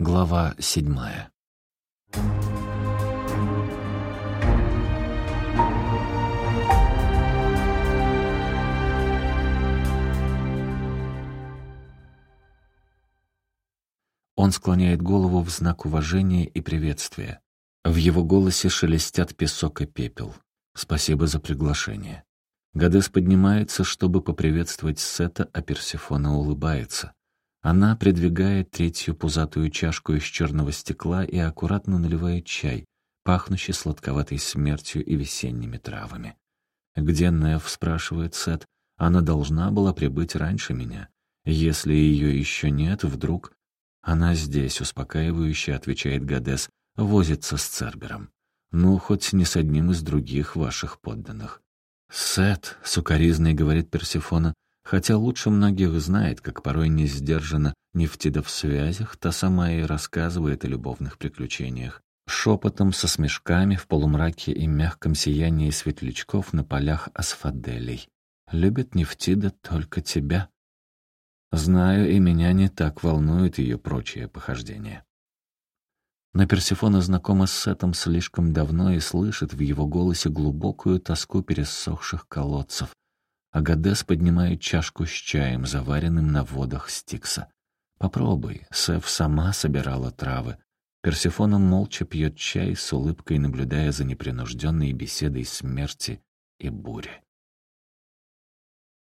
Глава седьмая. Он склоняет голову в знак уважения и приветствия. В его голосе шелестят песок и пепел. «Спасибо за приглашение». Гадес поднимается, чтобы поприветствовать Сета, а Персифона улыбается. Она придвигает третью пузатую чашку из черного стекла и аккуратно наливает чай, пахнущий сладковатой смертью и весенними травами. «Где Нев?» — спрашивает Сет. «Она должна была прибыть раньше меня. Если ее еще нет, вдруг...» «Она здесь», — успокаивающе отвечает Гадес, — «возится с Цербером. Ну, хоть не с одним из других ваших подданных». «Сет», — сукоризный говорит Персифона, Хотя лучше многих знает, как порой не сдержана Нефтида в связях, та сама и рассказывает о любовных приключениях. Шепотом, со смешками, в полумраке и мягком сиянии светлячков на полях асфаделей. Любит Нефтида только тебя. Знаю, и меня не так волнует ее прочие похождения. Но Персифона знакома с Сетом слишком давно и слышит в его голосе глубокую тоску пересохших колодцев, Агадес поднимает чашку с чаем, заваренным на водах Стикса. «Попробуй». Сеф сама собирала травы. Персифона молча пьет чай с улыбкой, наблюдая за непринужденной беседой смерти и бури.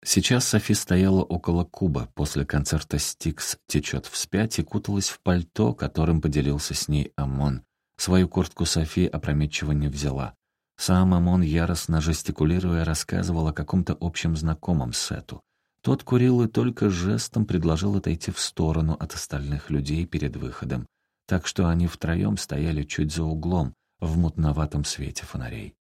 Сейчас Софи стояла около куба. После концерта «Стикс» течет вспять и куталась в пальто, которым поделился с ней Амон. Свою куртку Софи опрометчиво не взяла. Сам Амон, яростно жестикулируя, рассказывал о каком-то общем знакомом Сету. Тот курил и только жестом предложил отойти в сторону от остальных людей перед выходом, так что они втроем стояли чуть за углом, в мутноватом свете фонарей.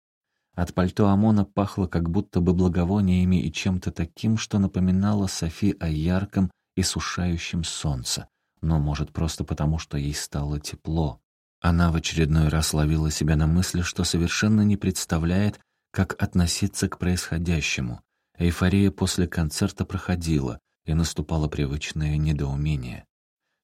От пальто Амона пахло как будто бы благовониями и чем-то таким, что напоминало Софи о ярком и сушающем солнце, но, может, просто потому, что ей стало тепло, она в очередной раз ловила себя на мысли, что совершенно не представляет, как относиться к происходящему. Эйфория после концерта проходила, и наступало привычное недоумение.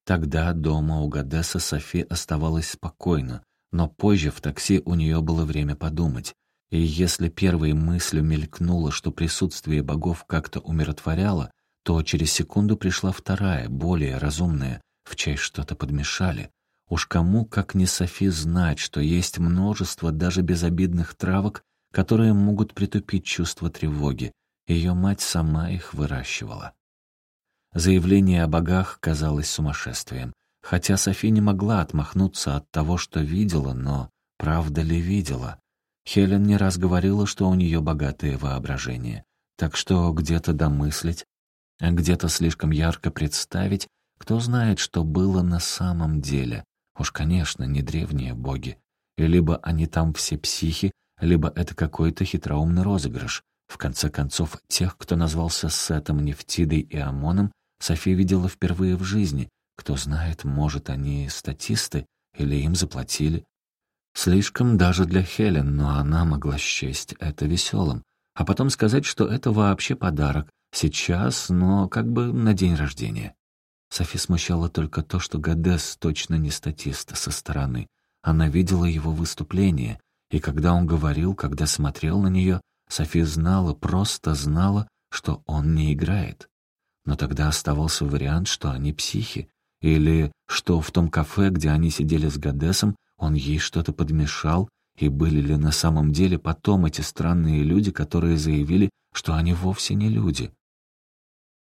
Тогда дома у Гадеса Софи оставалась спокойно, но позже в такси у нее было время подумать. И если первой мыслью мелькнуло, что присутствие богов как-то умиротворяло, то через секунду пришла вторая, более разумная, в чай что-то подмешали. Уж кому, как не Софи, знать, что есть множество даже безобидных травок, которые могут притупить чувство тревоги. Ее мать сама их выращивала. Заявление о богах казалось сумасшествием. Хотя Софи не могла отмахнуться от того, что видела, но правда ли видела? Хелен не раз говорила, что у нее богатое воображение. Так что где-то домыслить, где-то слишком ярко представить, кто знает, что было на самом деле. Уж, конечно, не древние боги. И либо они там все психи, либо это какой-то хитроумный розыгрыш. В конце концов, тех, кто назвался Сетом, Нефтидой и Амоном, София видела впервые в жизни. Кто знает, может, они статисты, или им заплатили. Слишком даже для Хелен, но она могла счесть это веселым. А потом сказать, что это вообще подарок. Сейчас, но как бы на день рождения. Софи смущало только то, что Гадес точно не статист со стороны. Она видела его выступление, и когда он говорил, когда смотрел на нее, Софи знала, просто знала, что он не играет. Но тогда оставался вариант, что они психи, или что в том кафе, где они сидели с Гадесом, он ей что-то подмешал, и были ли на самом деле потом эти странные люди, которые заявили, что они вовсе не люди.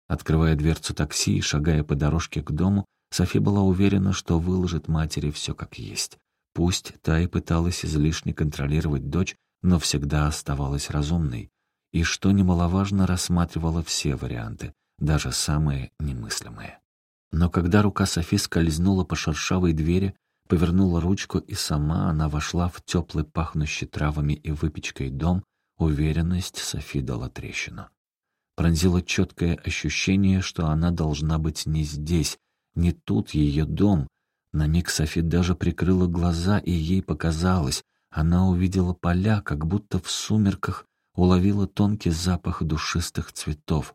Открывая дверцу такси и шагая по дорожке к дому, Софи была уверена, что выложит матери все как есть. Пусть та и пыталась излишне контролировать дочь, но всегда оставалась разумной. И, что немаловажно, рассматривала все варианты, даже самые немыслимые. Но когда рука Софи скользнула по шершавой двери, повернула ручку, и сама она вошла в теплый пахнущий травами и выпечкой дом, уверенность Софи дала трещину пронзило четкое ощущение, что она должна быть не здесь, не тут ее дом. На миг Софи даже прикрыла глаза, и ей показалось, она увидела поля, как будто в сумерках уловила тонкий запах душистых цветов.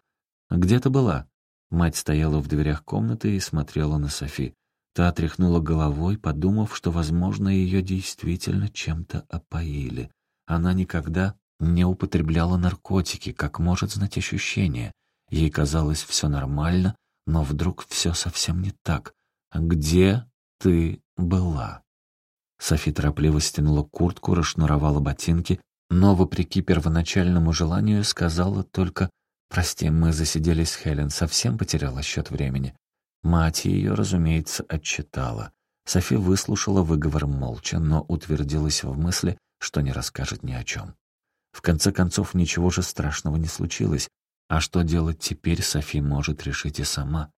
«Где ты была?» Мать стояла в дверях комнаты и смотрела на Софи. Та тряхнула головой, подумав, что, возможно, ее действительно чем-то опоили. Она никогда не употребляла наркотики, как может знать ощущение. Ей казалось все нормально, но вдруг все совсем не так. «Где ты была?» Софи торопливо стянула куртку, расшнуровала ботинки, но, вопреки первоначальному желанию, сказала только «Прости, мы засиделись Хелен, совсем потеряла счет времени». Мать ее, разумеется, отчитала. Софи выслушала выговор молча, но утвердилась в мысли, что не расскажет ни о чем. В конце концов, ничего же страшного не случилось, а что делать теперь, Софи может решить и сама.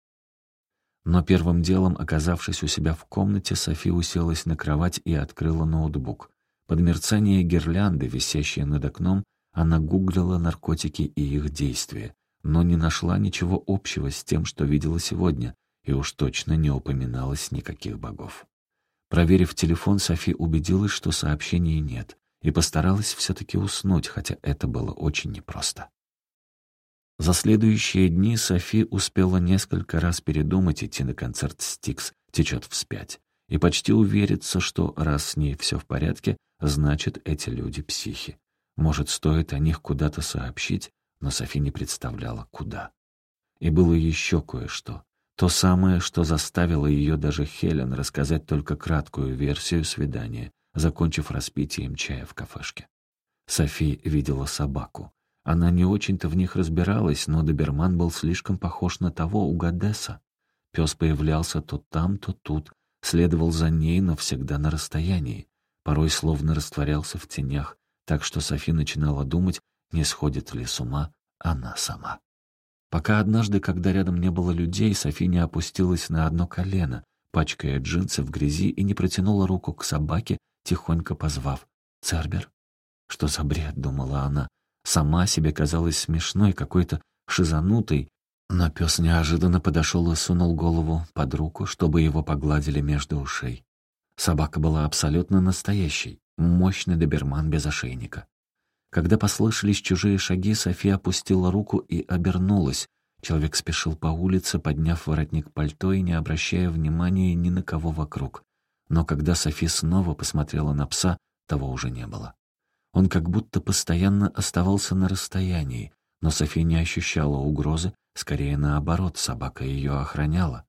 Но первым делом, оказавшись у себя в комнате, Софи уселась на кровать и открыла ноутбук. Под мерцание гирлянды, висящие над окном, она гуглила наркотики и их действия, но не нашла ничего общего с тем, что видела сегодня, и уж точно не упоминалось никаких богов. Проверив телефон, Софи убедилась, что сообщений нет, и постаралась все-таки уснуть, хотя это было очень непросто. За следующие дни Софи успела несколько раз передумать идти на концерт «Стикс» течет вспять и почти увериться, что раз с ней все в порядке, значит, эти люди психи. Может, стоит о них куда-то сообщить, но Софи не представляла, куда. И было еще кое-что. То самое, что заставило ее даже Хелен рассказать только краткую версию свидания, закончив распитием чая в кафешке. Софи видела собаку. Она не очень-то в них разбиралась, но доберман был слишком похож на того у Гадеса. Пес появлялся то там, то тут, следовал за ней, но всегда на расстоянии. Порой словно растворялся в тенях, так что Софи начинала думать, не сходит ли с ума она сама. Пока однажды, когда рядом не было людей, Софи не опустилась на одно колено, пачкая джинсы в грязи и не протянула руку к собаке, тихонько позвав «Цербер?» «Что за бред?» — думала она. Сама себе казалась смешной, какой-то шизанутой, но пес неожиданно подошел и сунул голову под руку, чтобы его погладили между ушей. Собака была абсолютно настоящей, мощный доберман без ошейника. Когда послышались чужие шаги, София опустила руку и обернулась. Человек спешил по улице, подняв воротник пальто и не обращая внимания ни на кого вокруг. Но когда Софи снова посмотрела на пса, того уже не было. Он как будто постоянно оставался на расстоянии, но Софи не ощущала угрозы, скорее наоборот, собака ее охраняла.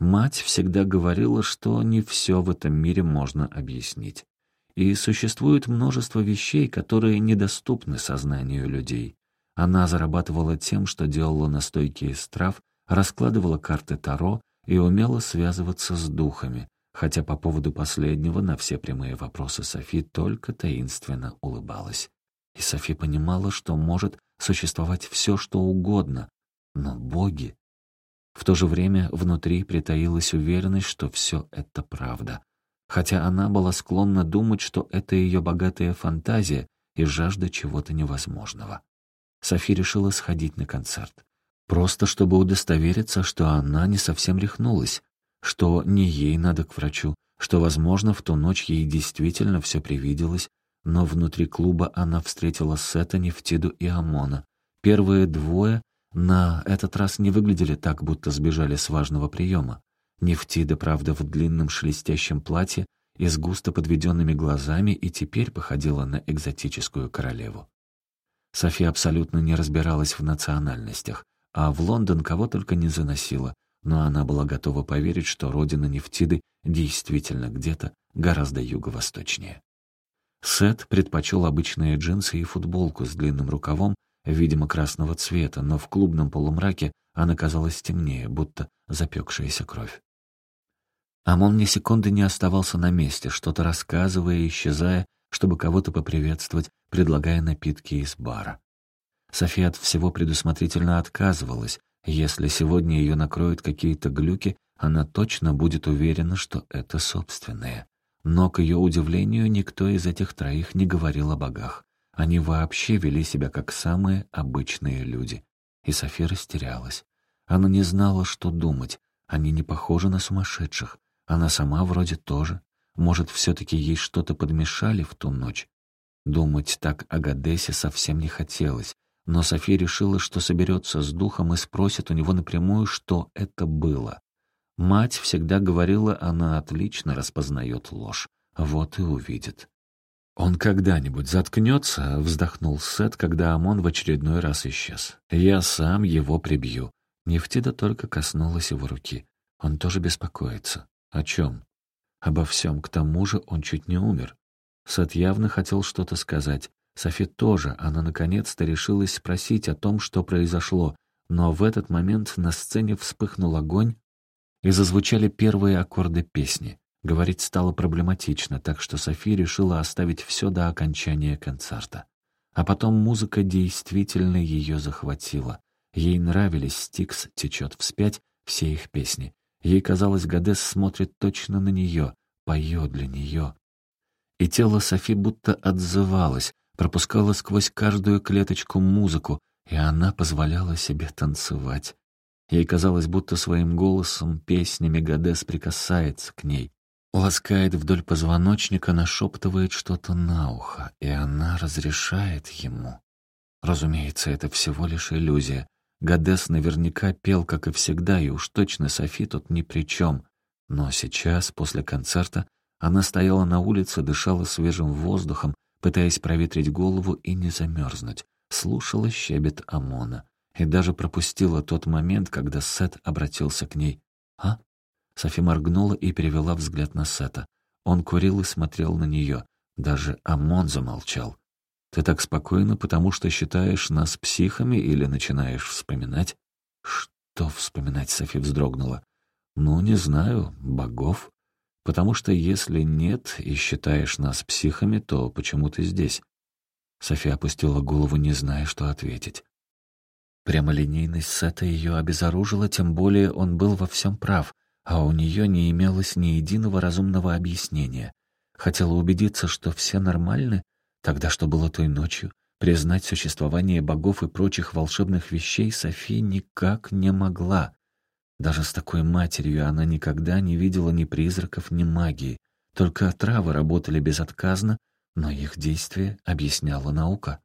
Мать всегда говорила, что не все в этом мире можно объяснить. И существует множество вещей, которые недоступны сознанию людей. Она зарабатывала тем, что делала настойки из трав, раскладывала карты Таро и умела связываться с духами, хотя по поводу последнего на все прямые вопросы Софи только таинственно улыбалась. И Софи понимала, что может существовать все, что угодно, но боги... В то же время внутри притаилась уверенность, что все это правда. Хотя она была склонна думать, что это ее богатая фантазия и жажда чего-то невозможного. Софи решила сходить на концерт. Просто чтобы удостовериться, что она не совсем рехнулась, что не ей надо к врачу, что, возможно, в ту ночь ей действительно все привиделось, но внутри клуба она встретила Сета, Нефтиду и Амона. Первые двое на этот раз не выглядели так, будто сбежали с важного приема. Нефтида, правда, в длинном шелестящем платье и с густо подведенными глазами и теперь походила на экзотическую королеву. София абсолютно не разбиралась в национальностях, а в Лондон кого только не заносила, но она была готова поверить, что родина Нефтиды действительно где-то гораздо юго-восточнее. Сет предпочел обычные джинсы и футболку с длинным рукавом, видимо, красного цвета, но в клубном полумраке она казалась темнее, будто запекшаяся кровь. Амон ни секунды не оставался на месте, что-то рассказывая и исчезая, чтобы кого-то поприветствовать, предлагая напитки из бара. София от всего предусмотрительно отказывалась, если сегодня ее накроют какие-то глюки, она точно будет уверена, что это собственное. Но, к ее удивлению, никто из этих троих не говорил о богах. Они вообще вели себя как самые обычные люди. И София растерялась. Она не знала, что думать. Они не похожи на сумасшедших. Она сама вроде тоже. Может, все-таки ей что-то подмешали в ту ночь? Думать так о Гадесе совсем не хотелось. Но София решила, что соберется с духом и спросит у него напрямую, что это было. Мать всегда говорила, она отлично распознает ложь. Вот и увидит. «Он когда-нибудь заткнется?» — вздохнул Сет, когда Амон в очередной раз исчез. «Я сам его прибью». Нефтида только коснулась его руки. Он тоже беспокоится. О чем? Обо всем. К тому же он чуть не умер. Сет явно хотел что-то сказать. Софи тоже. Она наконец-то решилась спросить о том, что произошло. Но в этот момент на сцене вспыхнул огонь, и зазвучали первые аккорды песни. Говорить стало проблематично, так что Софи решила оставить все до окончания концерта. А потом музыка действительно ее захватила. Ей нравились «Стикс течет вспять», все их песни. Ей казалось, Гадес смотрит точно на нее, поет для нее. И тело Софи будто отзывалось, пропускало сквозь каждую клеточку музыку, и она позволяла себе танцевать. Ей казалось, будто своим голосом, песнями Гадес прикасается к ней, ласкает вдоль позвоночника, нашептывает что-то на ухо, и она разрешает ему. Разумеется, это всего лишь иллюзия. Гадес наверняка пел, как и всегда, и уж точно Софи тут ни при чем. Но сейчас, после концерта, она стояла на улице, дышала свежим воздухом, пытаясь проветрить голову и не замерзнуть, слушала щебет Амона и даже пропустила тот момент, когда Сет обратился к ней. «А?» Софи моргнула и перевела взгляд на Сета. Он курил и смотрел на нее. Даже Амон замолчал. «Ты так спокойно, потому что считаешь нас психами или начинаешь вспоминать?» «Что вспоминать?» — Софи вздрогнула. «Ну, не знаю, богов. Потому что если нет и считаешь нас психами, то почему ты здесь?» София опустила голову, не зная, что ответить. Прямолинейность Сета ее обезоружила, тем более он был во всем прав, а у нее не имелось ни единого разумного объяснения. Хотела убедиться, что все нормальны? Тогда что было той ночью? Признать существование богов и прочих волшебных вещей София никак не могла. Даже с такой матерью она никогда не видела ни призраков, ни магии. Только травы работали безотказно, но их действие объясняла наука.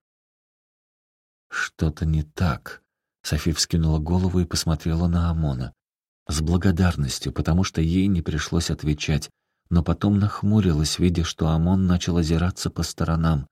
«Что-то не так», Софи вскинула голову и посмотрела на Амона. С благодарностью, потому что ей не пришлось отвечать, но потом нахмурилась, видя, что Амон начал озираться по сторонам.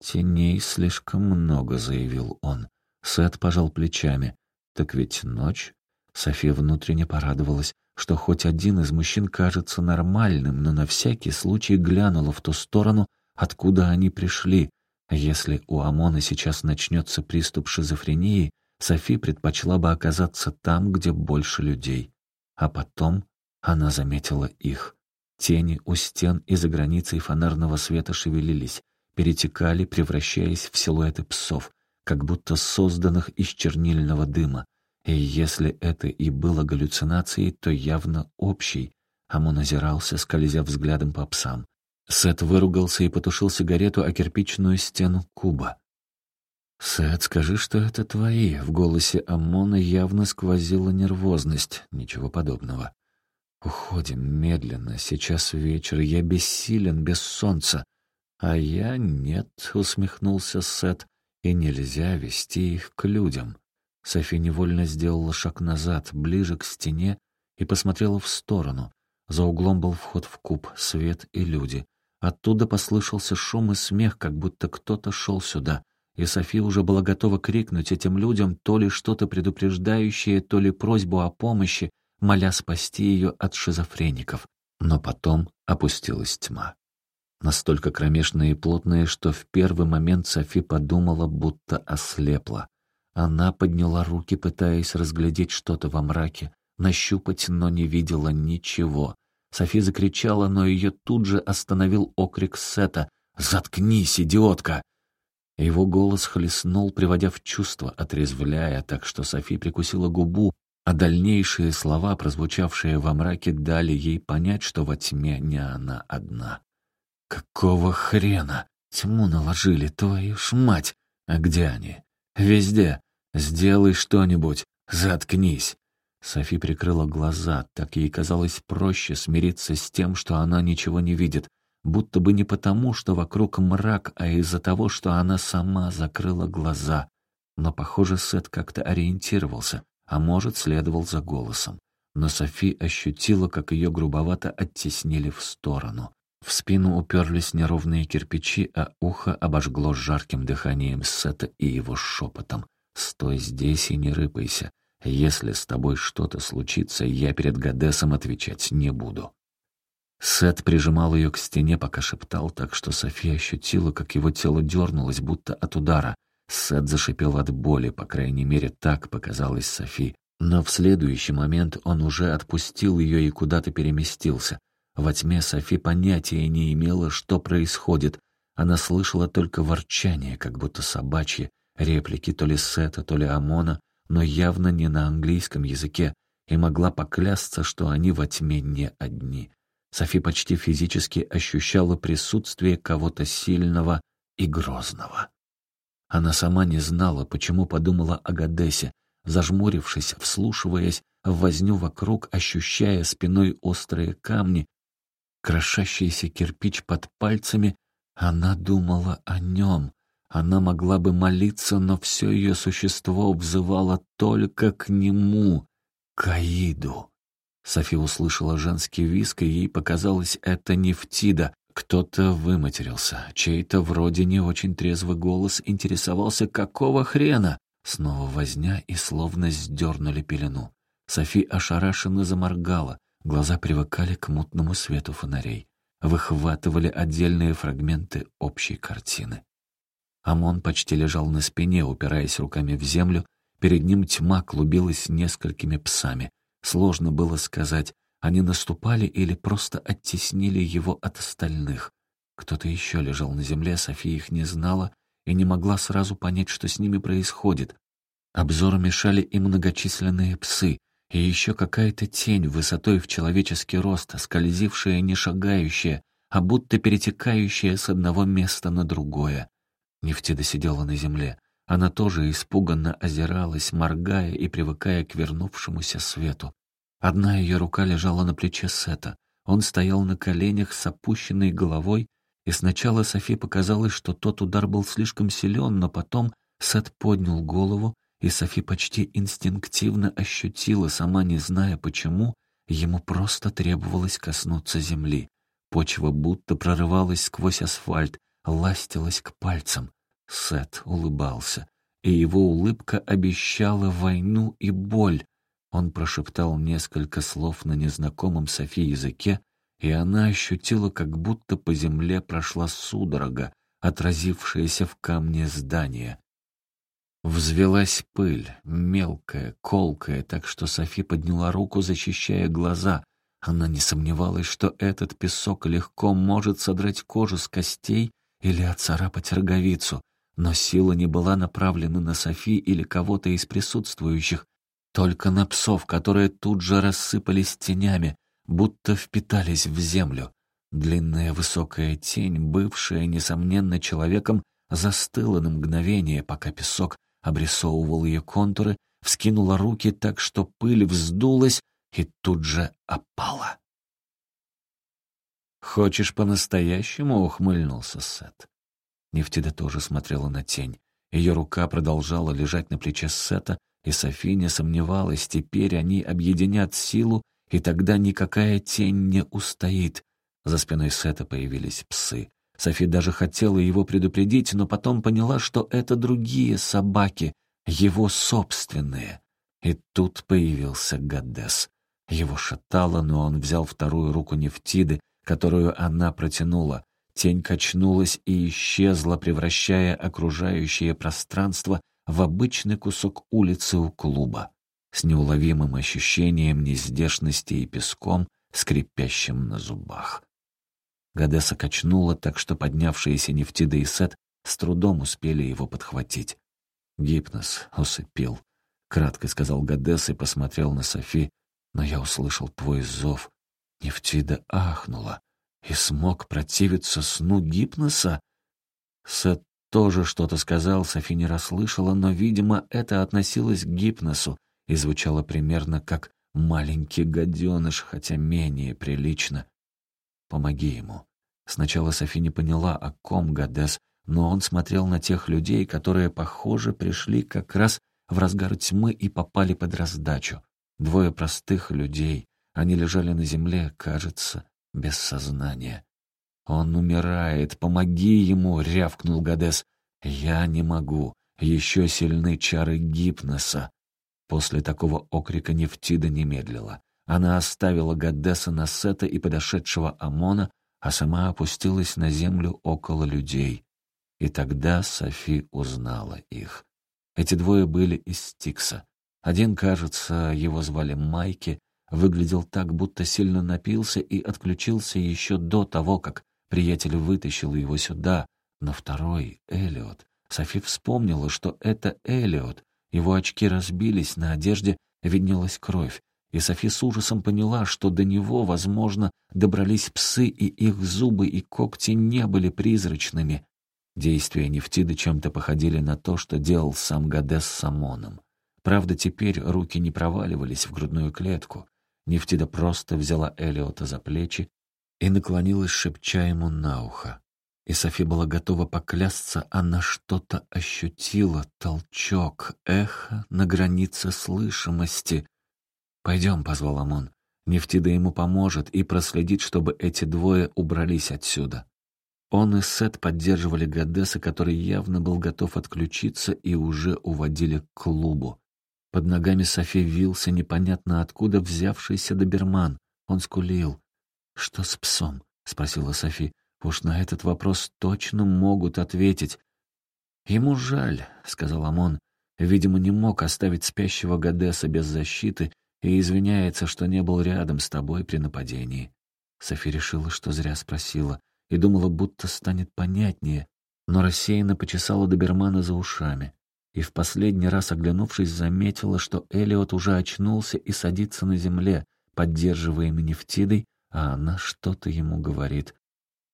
«Теней слишком много», — заявил он. Сет пожал плечами. «Так ведь ночь?» София внутренне порадовалась, что хоть один из мужчин кажется нормальным, но на всякий случай глянула в ту сторону, откуда они пришли. Если у Амона сейчас начнется приступ шизофрении, Софи предпочла бы оказаться там, где больше людей. А потом она заметила их. Тени у стен и за границей фонарного света шевелились, перетекали, превращаясь в силуэты псов, как будто созданных из чернильного дыма. И если это и было галлюцинацией, то явно общей. Амон озирался, скользя взглядом по псам. Сет выругался и потушил сигарету о кирпичную стену куба. «Сет, скажи, что это твои». В голосе Амона явно сквозила нервозность. Ничего подобного. «Уходим медленно. Сейчас вечер. Я бессилен без солнца». «А я нет», — усмехнулся Сет. «И нельзя вести их к людям». Софи невольно сделала шаг назад, ближе к стене, и посмотрела в сторону. За углом был вход в куб, свет и люди. Оттуда послышался шум и смех, как будто кто-то шел сюда и София уже была готова крикнуть этим людям то ли что-то предупреждающее, то ли просьбу о помощи, моля спасти ее от шизофреников. Но потом опустилась тьма. Настолько кромешная и плотная, что в первый момент Софи подумала, будто ослепла. Она подняла руки, пытаясь разглядеть что-то во мраке, нащупать, но не видела ничего. Софи закричала, но ее тут же остановил окрик Сета. «Заткнись, идиотка!» Его голос хлестнул, приводя в чувство, отрезвляя, так что Софи прикусила губу, а дальнейшие слова, прозвучавшие во мраке, дали ей понять, что во тьме не она одна. «Какого хрена? Тьму наложили, твою ж мать! А где они? Везде! Сделай что-нибудь! Заткнись!» Софи прикрыла глаза, так ей казалось проще смириться с тем, что она ничего не видит, будто бы не потому, что вокруг мрак, а из-за того, что она сама закрыла глаза. Но, похоже, Сет как-то ориентировался, а может, следовал за голосом. но Софи ощутила, как ее грубовато оттеснили в сторону. В спину уперлись неровные кирпичи, а ухо обожгло жарким дыханием Сета и его шепотом. «Стой здесь и не рыпайся. Если с тобой что-то случится, я перед Гадесом отвечать не буду». Сет прижимал ее к стене, пока шептал так, что София ощутила, как его тело дернулось, будто от удара. Сет зашипел от боли, по крайней мере, так показалось Софи. Но в следующий момент он уже отпустил ее и куда-то переместился. Во тьме Софи понятия не имела, что происходит. Она слышала только ворчание, как будто собачье, реплики то ли Сета, то ли Амона, но явно не на английском языке, и могла поклясться, что они во тьме не одни. Софи почти физически ощущала присутствие кого-то сильного и грозного. Она сама не знала, почему подумала о Гадесе, зажмурившись, вслушиваясь в возню вокруг, ощущая спиной острые камни, крошащийся кирпич под пальцами, она думала о нем. Она могла бы молиться, но все ее существо взывало только к нему, к Аиду. Софи услышала женский виск, и ей показалось, это не Фтида. Кто-то выматерился. Чей-то вроде не очень трезвый голос интересовался, какого хрена? Снова возня и словно сдернули пелену. Софи ошарашенно заморгала. Глаза привыкали к мутному свету фонарей. Выхватывали отдельные фрагменты общей картины. Амон почти лежал на спине, упираясь руками в землю. Перед ним тьма клубилась несколькими псами. Сложно было сказать, они наступали или просто оттеснили его от остальных. Кто-то еще лежал на земле, София их не знала, и не могла сразу понять, что с ними происходит. Обзору мешали и многочисленные псы, и еще какая-то тень высотой в человеческий рост, скользившая, не шагающая, а будто перетекающая с одного места на другое. Нефтида сидела на земле. Она тоже испуганно озиралась, моргая и привыкая к вернувшемуся свету. Одна ее рука лежала на плече Сета. Он стоял на коленях с опущенной головой и сначала Софи показалось, что тот удар был слишком силен, но потом Сет поднял голову, и Софи почти инстинктивно ощутила, сама не зная почему, ему просто требовалось коснуться земли. Почва будто прорывалась сквозь асфальт, ластилась к пальцам. Сет улыбался, и его улыбка обещала войну и боль. Он прошептал несколько слов на незнакомом Софи языке, и она ощутила, как будто по земле прошла судорога, отразившаяся в камне здания. Взвелась пыль, мелкая, колкая, так что Софи подняла руку, защищая глаза. Она не сомневалась, что этот песок легко может содрать кожу с костей или отцарапать роговицу, но сила не была направлена на Софи или кого-то из присутствующих, только на псов, которые тут же рассыпались тенями, будто впитались в землю. Длинная высокая тень, бывшая, несомненно, человеком, застыла на мгновение, пока песок обрисовывал ее контуры, вскинула руки так, что пыль вздулась и тут же опала. «Хочешь по-настоящему?» — ухмыльнулся Сет. Нефтида тоже смотрела на тень. Ее рука продолжала лежать на плече Сета, и Софи не сомневалась, теперь они объединят силу и тогда никакая тень не устоит. За спиной Сета появились псы. Софи даже хотела его предупредить, но потом поняла, что это другие собаки, его собственные. И тут появился Гадес. Его шатало, но он взял вторую руку Нефтиды, которую она протянула. Тень качнулась и исчезла, превращая окружающее пространство в обычный кусок улицы у клуба с неуловимым ощущением нездешности и песком, скрипящим на зубах. Гадеса качнула, так что поднявшиеся Нефтида и Сет с трудом успели его подхватить. «Гипноз усыпил», — кратко сказал Гадес и посмотрел на Софи, но я услышал твой зов. Нефтида ахнула и смог противиться сну гипноса. Сет тоже что-то сказал, Софи не расслышала, но, видимо, это относилось к гипносу, и звучало примерно как «маленький гаденыш», хотя менее прилично. «Помоги ему». Сначала Софи не поняла, о ком Гадес, но он смотрел на тех людей, которые, похоже, пришли как раз в разгар тьмы и попали под раздачу. Двое простых людей. Они лежали на земле, кажется, без сознания. «Он умирает! Помоги ему!» — рявкнул Гадес. «Я не могу. Еще сильны чары гипноса». После такого окрика Нефтида не медлила. Она оставила Гадеса на Сета и подошедшего Амона, а сама опустилась на землю около людей. И тогда Софи узнала их. Эти двое были из Стикса. Один, кажется, его звали Майки, выглядел так, будто сильно напился и отключился еще до того, как приятель вытащил его сюда. Но второй, Элиот. Софи вспомнила, что это Элиот. Его очки разбились, на одежде виднелась кровь. И Софи с ужасом поняла, что до него, возможно, добрались псы, и их зубы и когти не были призрачными. Действия Нефтиды чем-то походили на то, что делал сам Гадес с Самоном. Правда, теперь руки не проваливались в грудную клетку. Нефтида просто взяла Элиота за плечи и наклонилась, шепча ему на ухо. И Софи была готова поклясться, она что-то ощутила, толчок, эхо на границе слышимости. «Пойдем», — позвал Амон. Нефтида ему поможет и проследит, чтобы эти двое убрались отсюда. Он и Сет поддерживали Гадеса, который явно был готов отключиться, и уже уводили к клубу. Под ногами Софи вился непонятно откуда взявшийся доберман. Он скулил. «Что с псом?» — спросила Софи. «Уж на этот вопрос точно могут ответить». «Ему жаль», — сказал Амон. «Видимо, не мог оставить спящего Гадеса без защиты и извиняется, что не был рядом с тобой при нападении». Софи решила, что зря спросила, и думала, будто станет понятнее, но рассеянно почесала добермана за ушами и в последний раз, оглянувшись, заметила, что Элиот уже очнулся и садится на земле, поддерживаемый нефтидой, а она что-то ему говорит.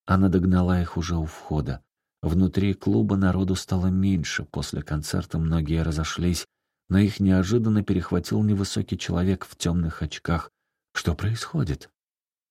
Она догнала их уже у входа. Внутри клуба народу стало меньше, после концерта многие разошлись, но их неожиданно перехватил невысокий человек в темных очках. «Что происходит?»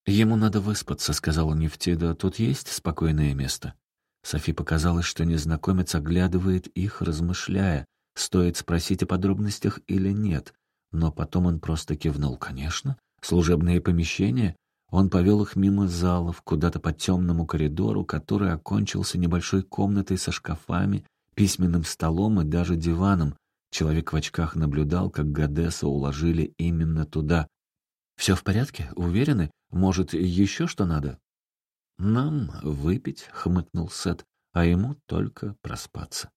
«Ему надо выспаться», — сказала Нефтида. «Тут есть спокойное место?» Софи показалось, что незнакомец оглядывает их, размышляя, стоит спросить о подробностях или нет. Но потом он просто кивнул. «Конечно. Служебные помещения?» Он повел их мимо залов, куда-то по темному коридору, который окончился небольшой комнатой со шкафами, письменным столом и даже диваном. Человек в очках наблюдал, как Гадеса уложили именно туда. «Все в порядке? Уверены? Может, еще что надо?» «Нам выпить», — хмыкнул Сет, а ему только проспаться.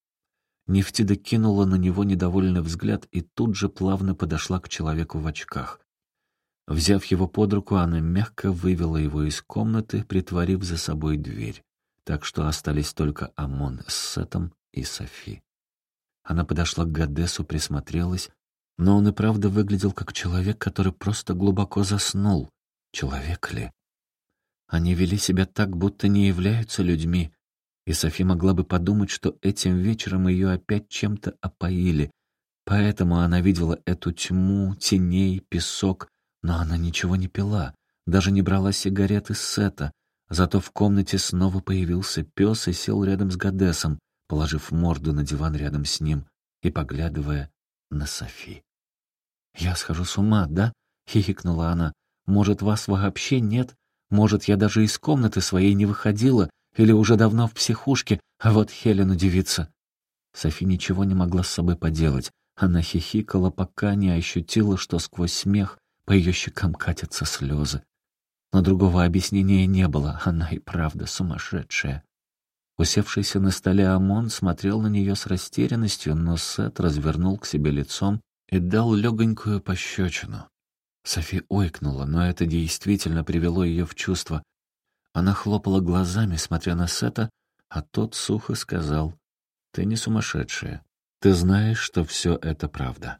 Нефтида кинула на него недовольный взгляд и тут же плавно подошла к человеку в очках. Взяв его под руку, она мягко вывела его из комнаты, притворив за собой дверь, так что остались только Амон с Сетом и Софи. Она подошла к Гадесу, присмотрелась, но он и правда выглядел как человек, который просто глубоко заснул. Человек ли? Они вели себя так, будто не являются людьми, и Софи могла бы подумать, что этим вечером ее опять чем-то опоили. Поэтому она видела эту тьму, теней, песок, но она ничего не пила, даже не брала сигареты с сета. Зато в комнате снова появился пес и сел рядом с Гадесом, положив морду на диван рядом с ним и поглядывая на Софи. «Я схожу с ума, да?» — хихикнула она. «Может, вас вообще нет? Может, я даже из комнаты своей не выходила или уже давно в психушке, а вот Хелен удивится». Софи ничего не могла с собой поделать. Она хихикала, пока не ощутила, что сквозь смех по ее щекам катятся слезы. Но другого объяснения не было, она и правда сумасшедшая. Усевшийся на столе Амон смотрел на нее с растерянностью, но Сет развернул к себе лицом и дал легонькую пощечину. Софи ойкнула, но это действительно привело ее в чувство. Она хлопала глазами, смотря на Сета, а тот сухо сказал, «Ты не сумасшедшая. Ты знаешь, что все это правда».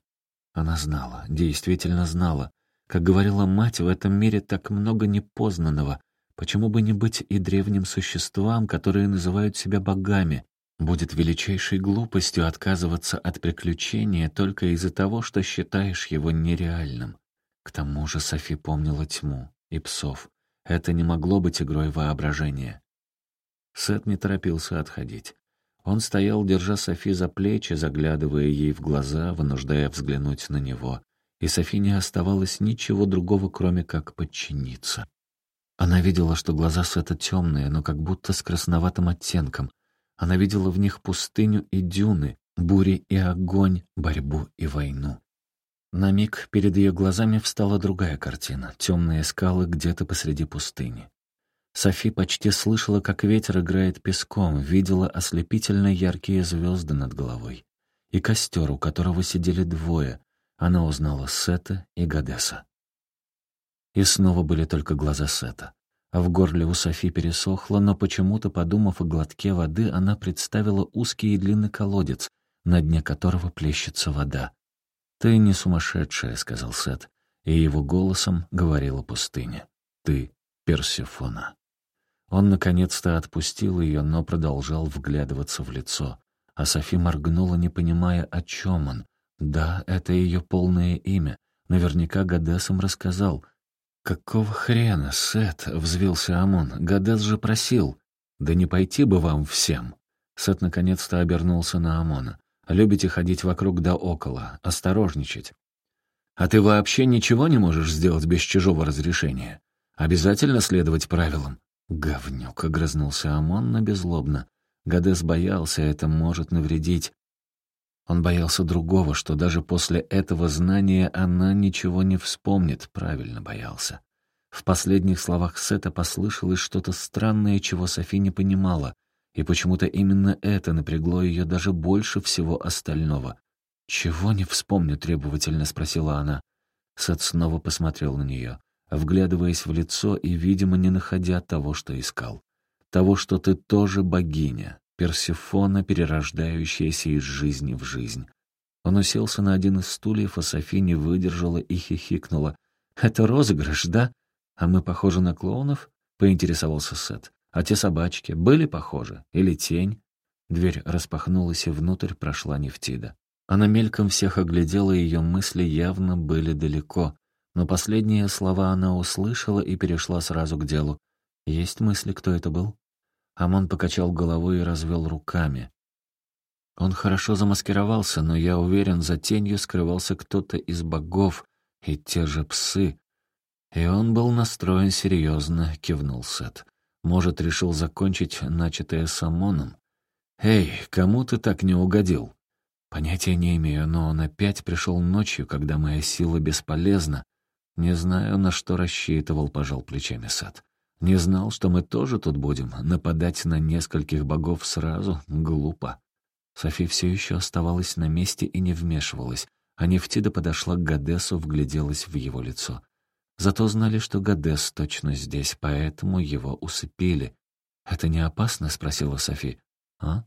Она знала, действительно знала. Как говорила мать, в этом мире так много непознанного. Почему бы не быть и древним существам, которые называют себя богами? Будет величайшей глупостью отказываться от приключения только из-за того, что считаешь его нереальным. К тому же Софи помнила тьму и псов. Это не могло быть игрой воображения. Сет не торопился отходить. Он стоял, держа Софи за плечи, заглядывая ей в глаза, вынуждая взглянуть на него. и Софи не оставалось ничего другого, кроме как подчиниться. Она видела, что глаза Сета темные, но как будто с красноватым оттенком. Она видела в них пустыню и дюны, бури и огонь, борьбу и войну. На миг перед ее глазами встала другая картина — темные скалы где-то посреди пустыни. Софи почти слышала, как ветер играет песком, видела ослепительно яркие звезды над головой. И костер, у которого сидели двое. Она узнала Сета и Гадеса. И снова были только глаза Сета. А в горле у Софи пересохло, но почему-то, подумав о глотке воды, она представила узкий и длинный колодец, на дне которого плещется вода. «Ты не сумасшедшая», — сказал Сет, и его голосом говорила пустыня. «Ты Персифона». Он наконец-то отпустил ее, но продолжал вглядываться в лицо. А Софи моргнула, не понимая, о чем он. Да, это ее полное имя. Наверняка Гадесом рассказал. «Какого хрена, Сет?» — взвился Амон. «Гадес же просил». «Да не пойти бы вам всем!» Сет наконец-то обернулся на Амона. «Любите ходить вокруг да около, осторожничать. А ты вообще ничего не можешь сделать без чужого разрешения? Обязательно следовать правилам?» «Говнюк», — огрызнулся Амон, но беззлобно. Гадес боялся, это может навредить. Он боялся другого, что даже после этого знания она ничего не вспомнит, правильно боялся. В последних словах Сета послышалось что-то странное, чего Софи не понимала, и почему-то именно это напрягло ее даже больше всего остального. «Чего не вспомню?» — требовательно спросила она. Сет снова посмотрел на нее вглядываясь в лицо и, видимо, не находя того, что искал. Того, что ты тоже богиня, Персифона, перерождающаяся из жизни в жизнь. Он уселся на один из стульев, а Софи не выдержала и хихикнула. «Это розыгрыш, да? А мы похожи на клоунов?» — поинтересовался Сет. «А те собачки были похожи? Или тень?» Дверь распахнулась, и внутрь прошла Нефтида. Она мельком всех оглядела, и ее мысли явно были далеко но последние слова она услышала и перешла сразу к делу. «Есть мысли, кто это был?» Амон покачал головой и развел руками. Он хорошо замаскировался, но я уверен, за тенью скрывался кто-то из богов и те же псы. И он был настроен серьезно, кивнул Сет. Может, решил закончить начатое с Амоном? «Эй, кому ты так не угодил?» «Понятия не имею, но он опять пришел ночью, когда моя сила бесполезна, «Не знаю, на что рассчитывал», — пожал плечами Сад. «Не знал, что мы тоже тут будем. Нападать на нескольких богов сразу — глупо». Софи все еще оставалась на месте и не вмешивалась, а Нефтида подошла к Гадесу, вгляделась в его лицо. Зато знали, что Гадес точно здесь, поэтому его усыпили. «Это не опасно?» — спросила Софи. «А?»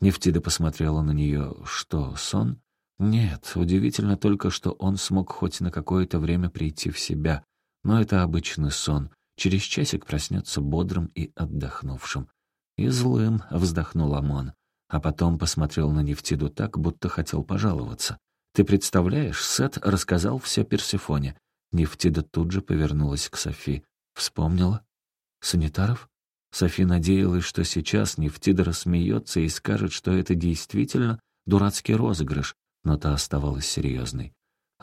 Нефтида посмотрела на нее. «Что, сон?» Нет, удивительно только, что он смог хоть на какое-то время прийти в себя. Но это обычный сон. Через часик проснется бодрым и отдохнувшим. «И злым», — вздохнул Амон. А потом посмотрел на Нефтиду так, будто хотел пожаловаться. «Ты представляешь, Сет рассказал все Персифоне». Нефтида тут же повернулась к Софи. «Вспомнила? Санитаров?» Софи надеялась, что сейчас Нефтида рассмеется и скажет, что это действительно дурацкий розыгрыш, но та оставалась серьезной.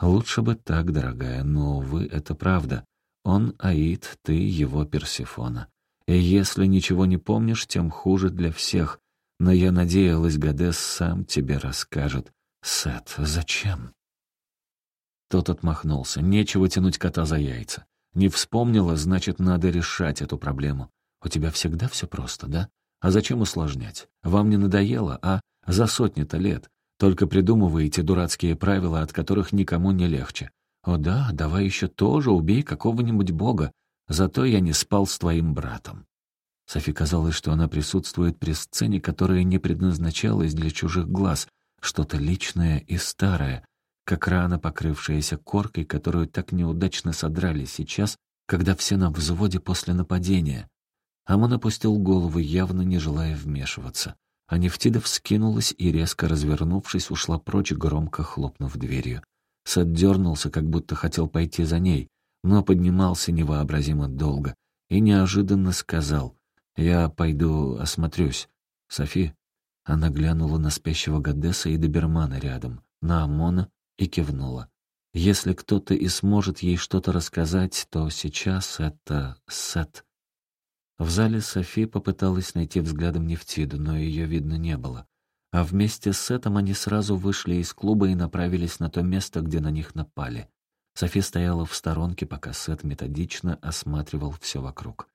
«Лучше бы так, дорогая, но, увы, это правда. Он Аид, ты его Персифона. И если ничего не помнишь, тем хуже для всех. Но я надеялась, Гадес сам тебе расскажет. Сет, зачем?» Тот отмахнулся. Нечего тянуть кота за яйца. Не вспомнила, значит, надо решать эту проблему. У тебя всегда все просто, да? А зачем усложнять? Вам не надоело, а? За сотни-то лет. Только придумываете дурацкие правила, от которых никому не легче. О да, давай еще тоже убей какого-нибудь бога, зато я не спал с твоим братом». Софи казалось, что она присутствует при сцене, которая не предназначалась для чужих глаз, что-то личное и старое, как рана, покрывшаяся коркой, которую так неудачно содрали сейчас, когда все на взводе после нападения. Амон опустил голову, явно не желая вмешиваться. А Нефтида вскинулась и, резко развернувшись, ушла прочь, громко хлопнув дверью. Сет дернулся, как будто хотел пойти за ней, но поднимался невообразимо долго и неожиданно сказал «Я пойду осмотрюсь». «Софи?» Она глянула на спящего Гадеса и добермана рядом, на Амона и кивнула. Если кто-то и сможет ей что-то рассказать, то сейчас это Сет. В зале Софи попыталась найти взглядом Нефтиду, но ее видно не было. А вместе с Сетом они сразу вышли из клуба и направились на то место, где на них напали. Софи стояла в сторонке, пока Сет методично осматривал все вокруг.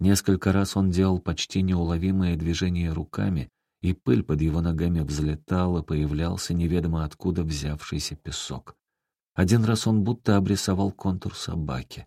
Несколько раз он делал почти неуловимые движения руками, и пыль под его ногами взлетала, появлялся неведомо откуда взявшийся песок. Один раз он будто обрисовал контур собаки.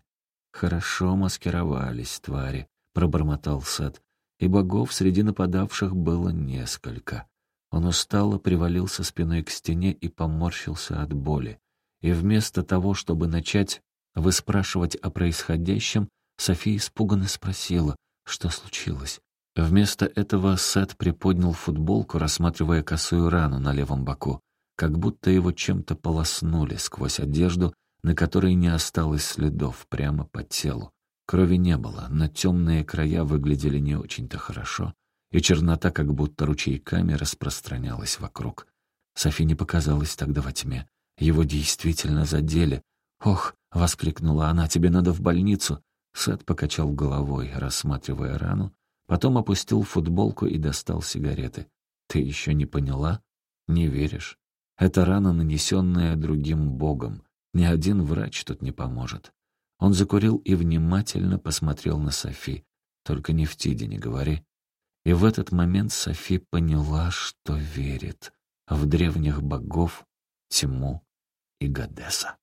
«Хорошо маскировались, твари», — пробормотал Сет, и богов среди нападавших было несколько. Он устало привалился спиной к стене и поморщился от боли. И вместо того, чтобы начать выспрашивать о происходящем, София испуганно спросила, что случилось. Вместо этого Сет приподнял футболку, рассматривая косую рану на левом боку как будто его чем-то полоснули сквозь одежду, на которой не осталось следов прямо по телу. Крови не было, но темные края выглядели не очень-то хорошо, и чернота как будто ручейками распространялась вокруг. Софи не показалась тогда во тьме. Его действительно задели. «Ох!» — воскликнула она, «тебе надо в больницу!» Сет покачал головой, рассматривая рану, потом опустил футболку и достал сигареты. «Ты еще не поняла? Не веришь? Это рана, нанесенная другим богом. Ни один врач тут не поможет. Он закурил и внимательно посмотрел на Софи. «Только не в Тиде не говори». И в этот момент Софи поняла, что верит в древних богов, тьму и Гадеса.